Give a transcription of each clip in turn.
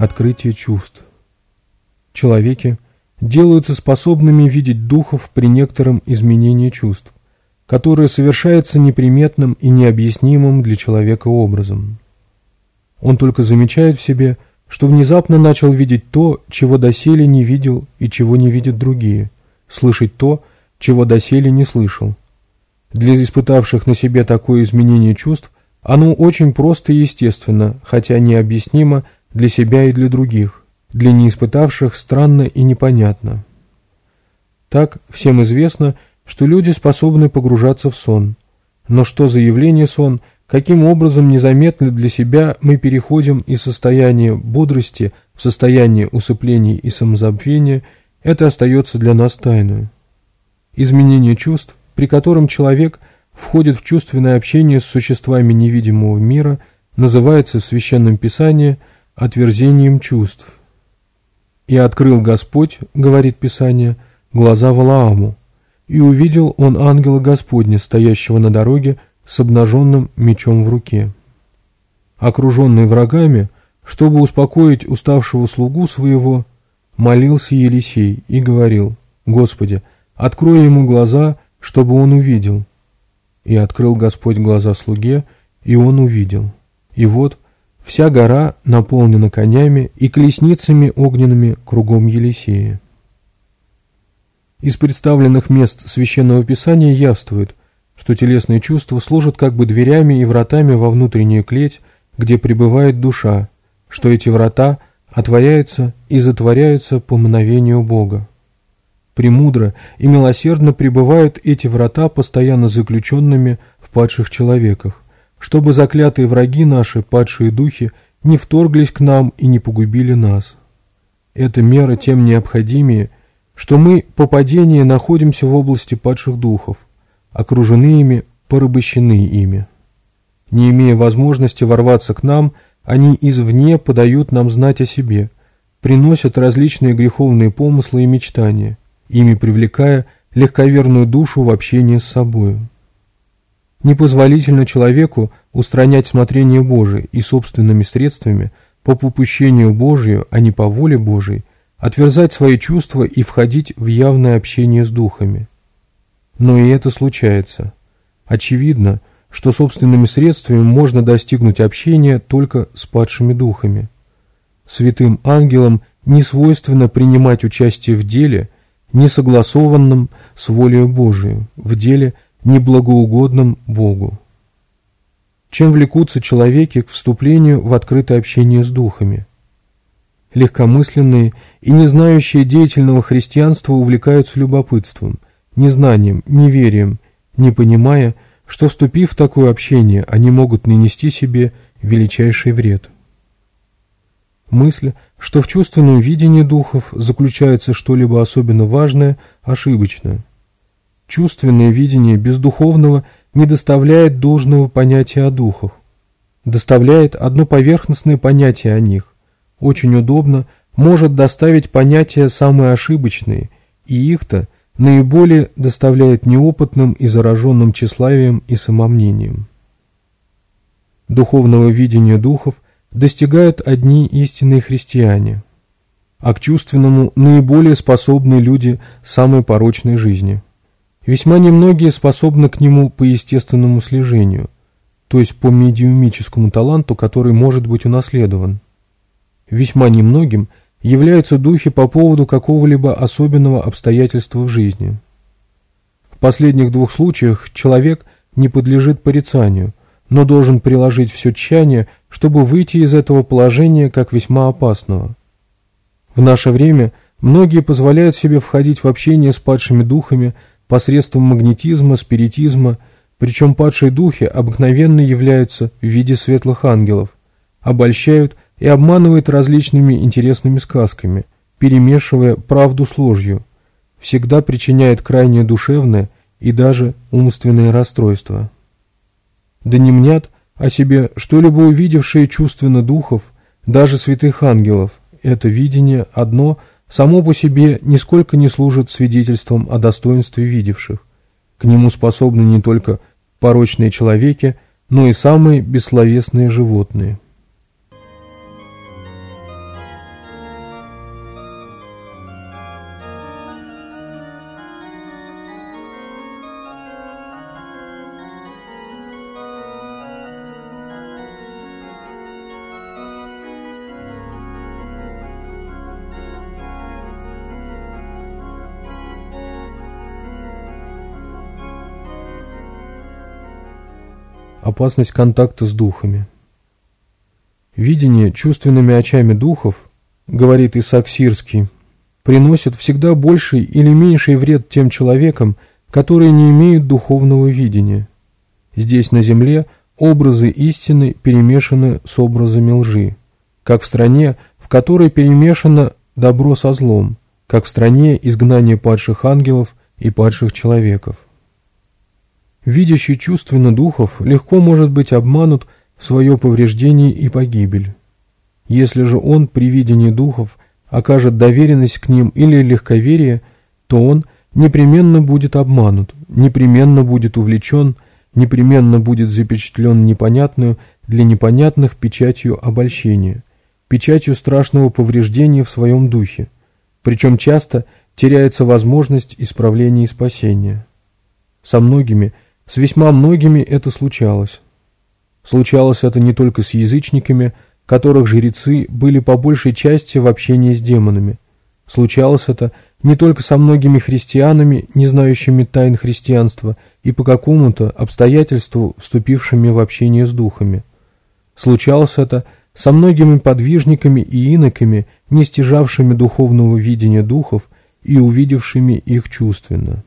открытие чувств. Человеки делаются способными видеть духов при некотором изменении чувств, которое совершается неприметным и необъяснимым для человека образом. Он только замечает в себе, что внезапно начал видеть то, чего доселе не видел и чего не видят другие, слышать то, чего доселе не слышал. Для испытавших на себе такое изменение чувств оно очень просто и естественно, хотя необъяснимо для себя и для других, для неиспытавших странно и непонятно. Так всем известно, что люди способны погружаться в сон. Но что за явление сон, каким образом незаметно для себя мы переходим из состояния бодрости в состояние усыпления и самозабвения, это остается для нас тайной. Изменение чувств, при котором человек входит в чувственное общение с существами невидимого мира, называется в Священном Писании – отверзением чувств. «И открыл Господь, — говорит Писание, — глаза Валааму, и увидел он ангела Господня, стоящего на дороге с обнаженным мечом в руке. Окруженный врагами, чтобы успокоить уставшего слугу своего, молился Елисей и говорил, «Господи, открой ему глаза, чтобы он увидел». И открыл Господь глаза слуге, и он увидел. И вот Вся гора наполнена конями и колесницами огненными кругом Елисея. Из представленных мест Священного Писания явствует, что телесные чувства служат как бы дверями и вратами во внутреннюю клеть, где пребывает душа, что эти врата отворяются и затворяются по мгновению Бога. Премудро и милосердно пребывают эти врата постоянно заключенными в падших человеках – чтобы заклятые враги наши, падшие духи, не вторглись к нам и не погубили нас. Эта мера тем необходимее, что мы по падении находимся в области падших духов, окружены ими, порабощены ими. Не имея возможности ворваться к нам, они извне подают нам знать о себе, приносят различные греховные помыслы и мечтания, ими привлекая легковерную душу в общение с собою. Непозволительно человеку устранять смотрение Божие и собственными средствами, по попущению Божию, а не по воле Божией, отверзать свои чувства и входить в явное общение с духами. Но и это случается. Очевидно, что собственными средствами можно достигнуть общения только с падшими духами. Святым ангелам не свойственно принимать участие в деле, не согласованном с волею Божией, в деле – неблагоугодным Богу. Чем влекутся человеки к вступлению в открытое общение с духами? Легкомысленные и не знающие деятельного христианства увлекаются любопытством, незнанием, неверием, не понимая, что, вступив в такое общение, они могут нанести себе величайший вред. Мысль, что в чувственном видении духов заключается что-либо особенно важное, ошибочна – чувственное видение бездуховного не доставляет должного понятия о духах, доставляет одно поверхностное понятие о них. Очень удобно может доставить понятия самые ошибочные, и их-то наиболее доставляет неопытным и зараженным тщеславием и самомнением. Духовного видения духов достигают одни истинные христиане, а к чувственному наиболее способны люди самой порочной жизни – Весьма немногие способны к нему по естественному слежению, то есть по медиумическому таланту, который может быть унаследован. Весьма немногим являются духи по поводу какого-либо особенного обстоятельства в жизни. В последних двух случаях человек не подлежит порицанию, но должен приложить все тщание, чтобы выйти из этого положения как весьма опасного. В наше время многие позволяют себе входить в общение с падшими духами – посредством магнетизма, спиритизма, причем падшие духи обыкновенно являются в виде светлых ангелов, обольщают и обманывают различными интересными сказками, перемешивая правду с ложью, всегда причиняет крайнее душевное и даже умственное расстройство. Да не мнят о себе что-либо увидевшие чувственно духов, даже святых ангелов, это видение одно – само по себе нисколько не служит свидетельством о достоинстве видевших. К нему способны не только порочные человеки, но и самые бессловесные животные. опасность контакта с духами. Видение чувственными очами духов, говорит Исаак Сирский, приносит всегда больший или меньший вред тем человекам, которые не имеют духовного видения. Здесь, на земле, образы истины перемешаны с образами лжи, как в стране, в которой перемешано добро со злом, как в стране изгнания падших ангелов и падших человеков видящий чувственно духов, легко может быть обманут в свое повреждение и погибель. Если же он при видении духов окажет доверенность к ним или легковерие, то он непременно будет обманут, непременно будет увлечен, непременно будет запечатлен непонятную для непонятных печатью обольщения, печатью страшного повреждения в своем духе, причем часто теряется возможность исправления и спасения. Со многими – с весьма многими это случалось. Случалось это не только с язычниками, которых жрецы были по большей части в общении с демонами. Случалось это не только со многими христианами, не знающими тайн христианства и по какому-то обстоятельству вступившими в общение с духами. Случалось это со многими подвижниками и иноками, не стяжавшими духовного видения духов и увидевшими их чувственно.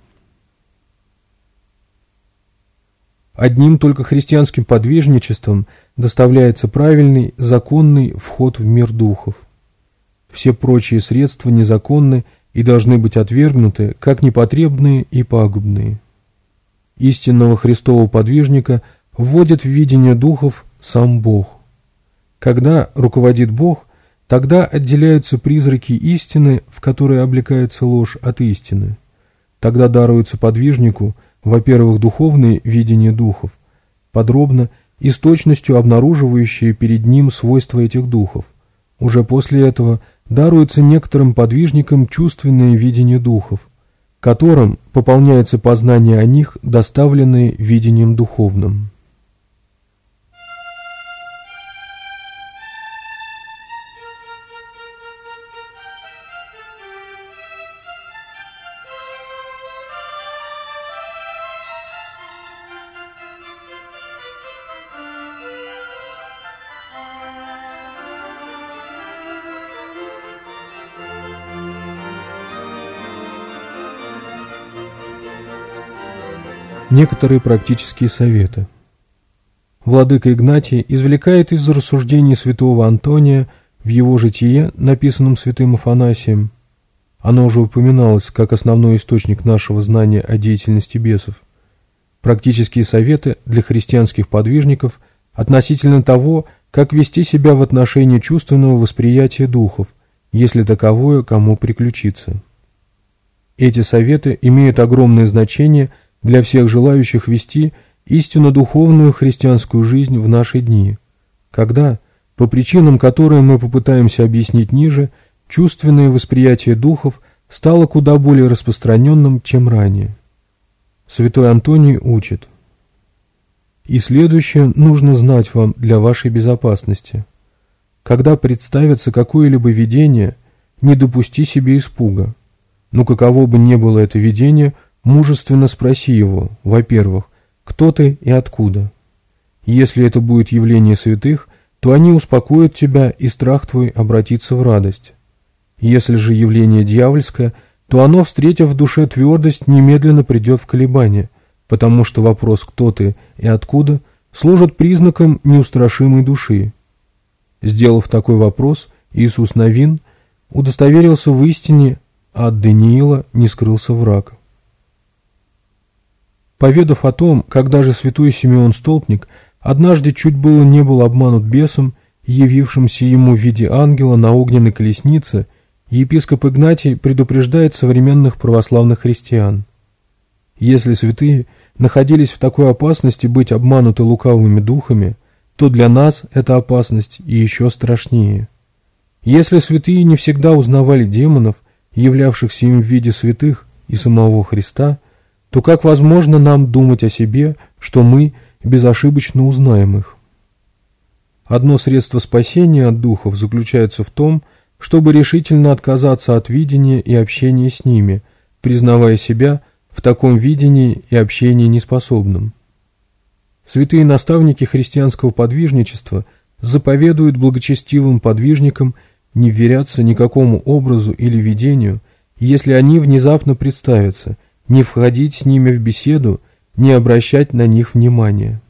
Одним только христианским подвижничеством доставляется правильный, законный вход в мир духов. Все прочие средства незаконны и должны быть отвергнуты как непотребные и пагубные. Истинного Христового подвижника вводит в видение духов сам Бог. Когда руководит Бог, тогда отделяются призраки истины, в которые облекается ложь от истины. Тогда даруется подвижнику – во-первых, духовное видение духов, подробно и с точностью обнаруживающие перед ним свойства этих духов. Уже после этого даруется некоторым подвижникам чувственное видение духов, которым пополняется познание о них, доставленное видением духовным. некоторые практические советы. Владыка Игнатий извлекает из рассуждений святого Антония в его житие, написанном святым Афанасием, оно уже упоминалось как основной источник нашего знания о деятельности бесов, практические советы для христианских подвижников относительно того, как вести себя в отношении чувственного восприятия духов, если таковое кому приключится. Эти советы имеют огромное значение – для всех желающих вести истинно духовную христианскую жизнь в наши дни, когда, по причинам, которые мы попытаемся объяснить ниже, чувственное восприятие духов стало куда более распространенным, чем ранее. Святой Антоний учит. И следующее нужно знать вам для вашей безопасности. Когда представится какое-либо видение, не допусти себе испуга. Но каково бы ни было это видение – Мужественно спроси его, во-первых, кто ты и откуда. Если это будет явление святых, то они успокоят тебя, и страх твой обратится в радость. Если же явление дьявольское, то оно, встретив в душе твердость, немедленно придет в колебание, потому что вопрос «кто ты» и «откуда» служит признаком неустрашимой души. Сделав такой вопрос, Иисус Новин удостоверился в истине, а от Даниила не скрылся враг поведав о том, как даже святой Симеон Столпник однажды чуть было не был обманут бесом, явившимся ему в виде ангела на огненной колеснице, епископ Игнатий предупреждает современных православных христиан. Если святые находились в такой опасности быть обмануты лукавыми духами, то для нас эта опасность и еще страшнее. Если святые не всегда узнавали демонов, являвшихся им в виде святых и самого Христа – то как возможно нам думать о себе, что мы безошибочно узнаем их? Одно средство спасения от духов заключается в том, чтобы решительно отказаться от видения и общения с ними, признавая себя в таком видении и общении неспособным. Святые наставники христианского подвижничества заповедуют благочестивым подвижникам не вверяться никакому образу или видению, если они внезапно представятся – не входить с ними в беседу, не обращать на них внимания.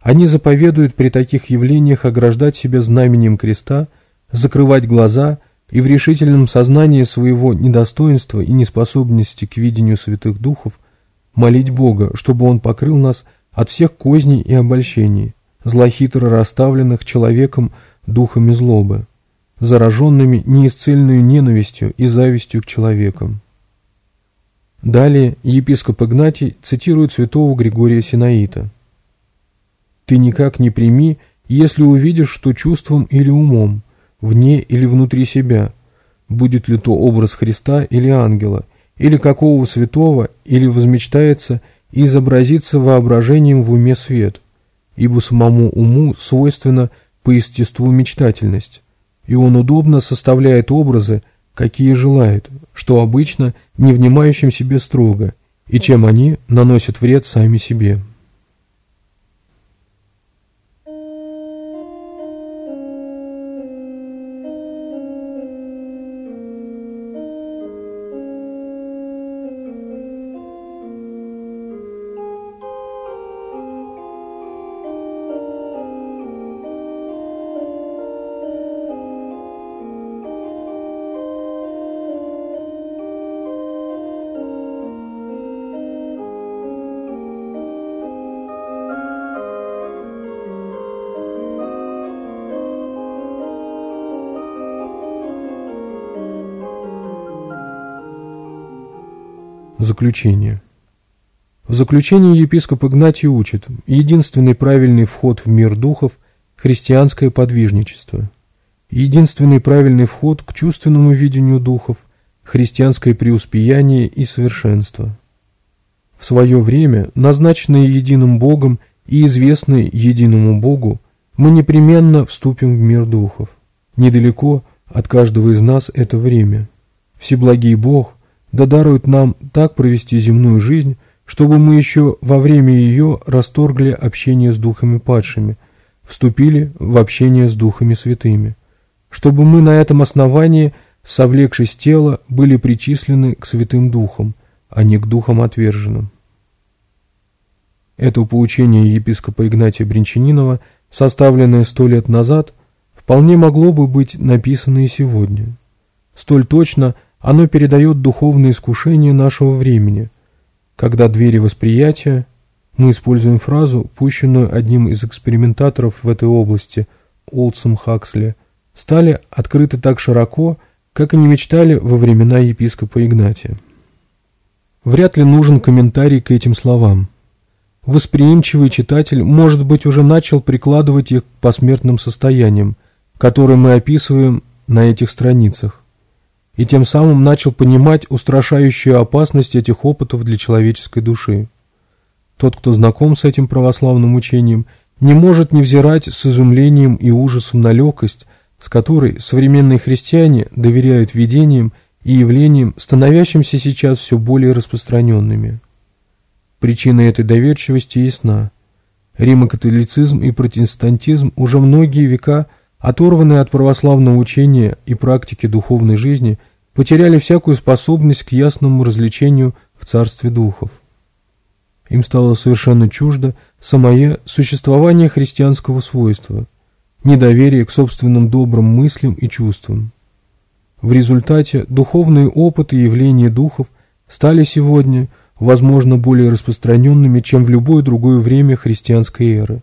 Они заповедуют при таких явлениях ограждать себя знаменем креста, закрывать глаза и в решительном сознании своего недостоинства и неспособности к видению святых духов молить Бога, чтобы Он покрыл нас от всех козней и обольщений, злохитро расставленных человеком духами злобы, зараженными неисцельную ненавистью и завистью к человекам. Далее епископ Игнатий цитирует святого Григория Синаита. «Ты никак не прими, если увидишь, что чувством или умом, вне или внутри себя, будет ли то образ Христа или ангела, или какого святого, или возмечтается и изобразится воображением в уме свет, ибо самому уму свойственно по естеству мечтательность, и он удобно составляет образы, какие желает, что обычно не внимающим себе строго, и чем они наносят вред сами себе. заключение. В заключении епископ Игнатий учит единственный правильный вход в мир духов – христианское подвижничество. Единственный правильный вход к чувственному видению духов – христианское преуспеяние и совершенство. В свое время, назначенные единым Богом и известные единому Богу, мы непременно вступим в мир духов. Недалеко от каждого из нас это время. Всеблагий Бог – да дарует нам так провести земную жизнь, чтобы мы еще во время ее расторгли общение с духами падшими, вступили в общение с духами святыми, чтобы мы на этом основании, совлекшись тела, были причислены к святым духам, а не к духам отверженным. Это поучение епископа Игнатия Бринчанинова, составленное сто лет назад, вполне могло бы быть написано и сегодня. Столь точно – оно передает духовные искушения нашего времени, когда двери восприятия, мы используем фразу, пущенную одним из экспериментаторов в этой области, Олдсом Хаксли, стали открыты так широко, как и не мечтали во времена епископа Игнатия. Вряд ли нужен комментарий к этим словам. Восприимчивый читатель, может быть, уже начал прикладывать их к посмертным состояниям, которые мы описываем на этих страницах и тем самым начал понимать устрашающую опасность этих опытов для человеческой души. Тот, кто знаком с этим православным учением, не может не взирать с изумлением и ужасом на легкость, с которой современные христиане доверяют видениям и явлениям, становящимся сейчас все более распространенными. Причина этой доверчивости ясна. Римокатолицизм и протестантизм уже многие века оторванные от православного учения и практики духовной жизни – потеряли всякую способность к ясному развлечению в царстве духов. Им стало совершенно чуждо самое существование христианского свойства, недоверие к собственным добрым мыслям и чувствам. В результате духовные опыты и явления духов стали сегодня, возможно, более распространенными, чем в любое другое время христианской эры,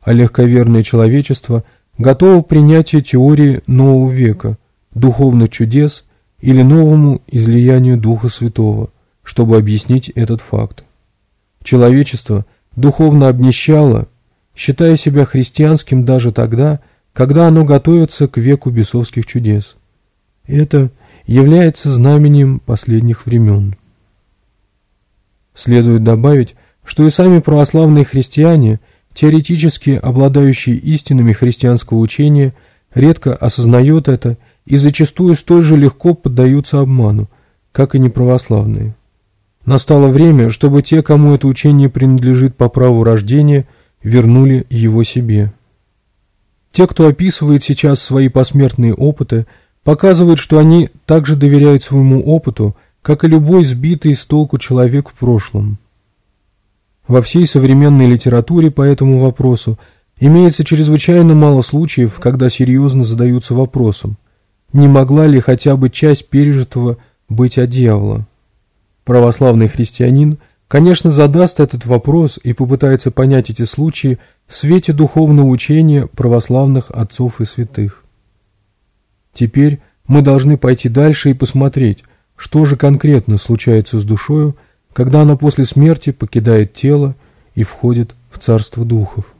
а легковерное человечество готово принятие теории нового века, духовных чудес – или новому излиянию Духа Святого, чтобы объяснить этот факт. Человечество духовно обнищало, считая себя христианским даже тогда, когда оно готовится к веку бесовских чудес. Это является знаменем последних времен. Следует добавить, что и сами православные христиане, теоретически обладающие истинами христианского учения, редко осознают это и и зачастую столь же легко поддаются обману, как и неправославные. Настало время, чтобы те, кому это учение принадлежит по праву рождения, вернули его себе. Те, кто описывает сейчас свои посмертные опыты, показывают, что они также доверяют своему опыту, как и любой сбитый с толку человек в прошлом. Во всей современной литературе по этому вопросу имеется чрезвычайно мало случаев, когда серьезно задаются вопросом, не могла ли хотя бы часть пережитого быть от дьявола? Православный христианин, конечно, задаст этот вопрос и попытается понять эти случаи в свете духовного учения православных отцов и святых. Теперь мы должны пойти дальше и посмотреть, что же конкретно случается с душою, когда она после смерти покидает тело и входит в царство духов.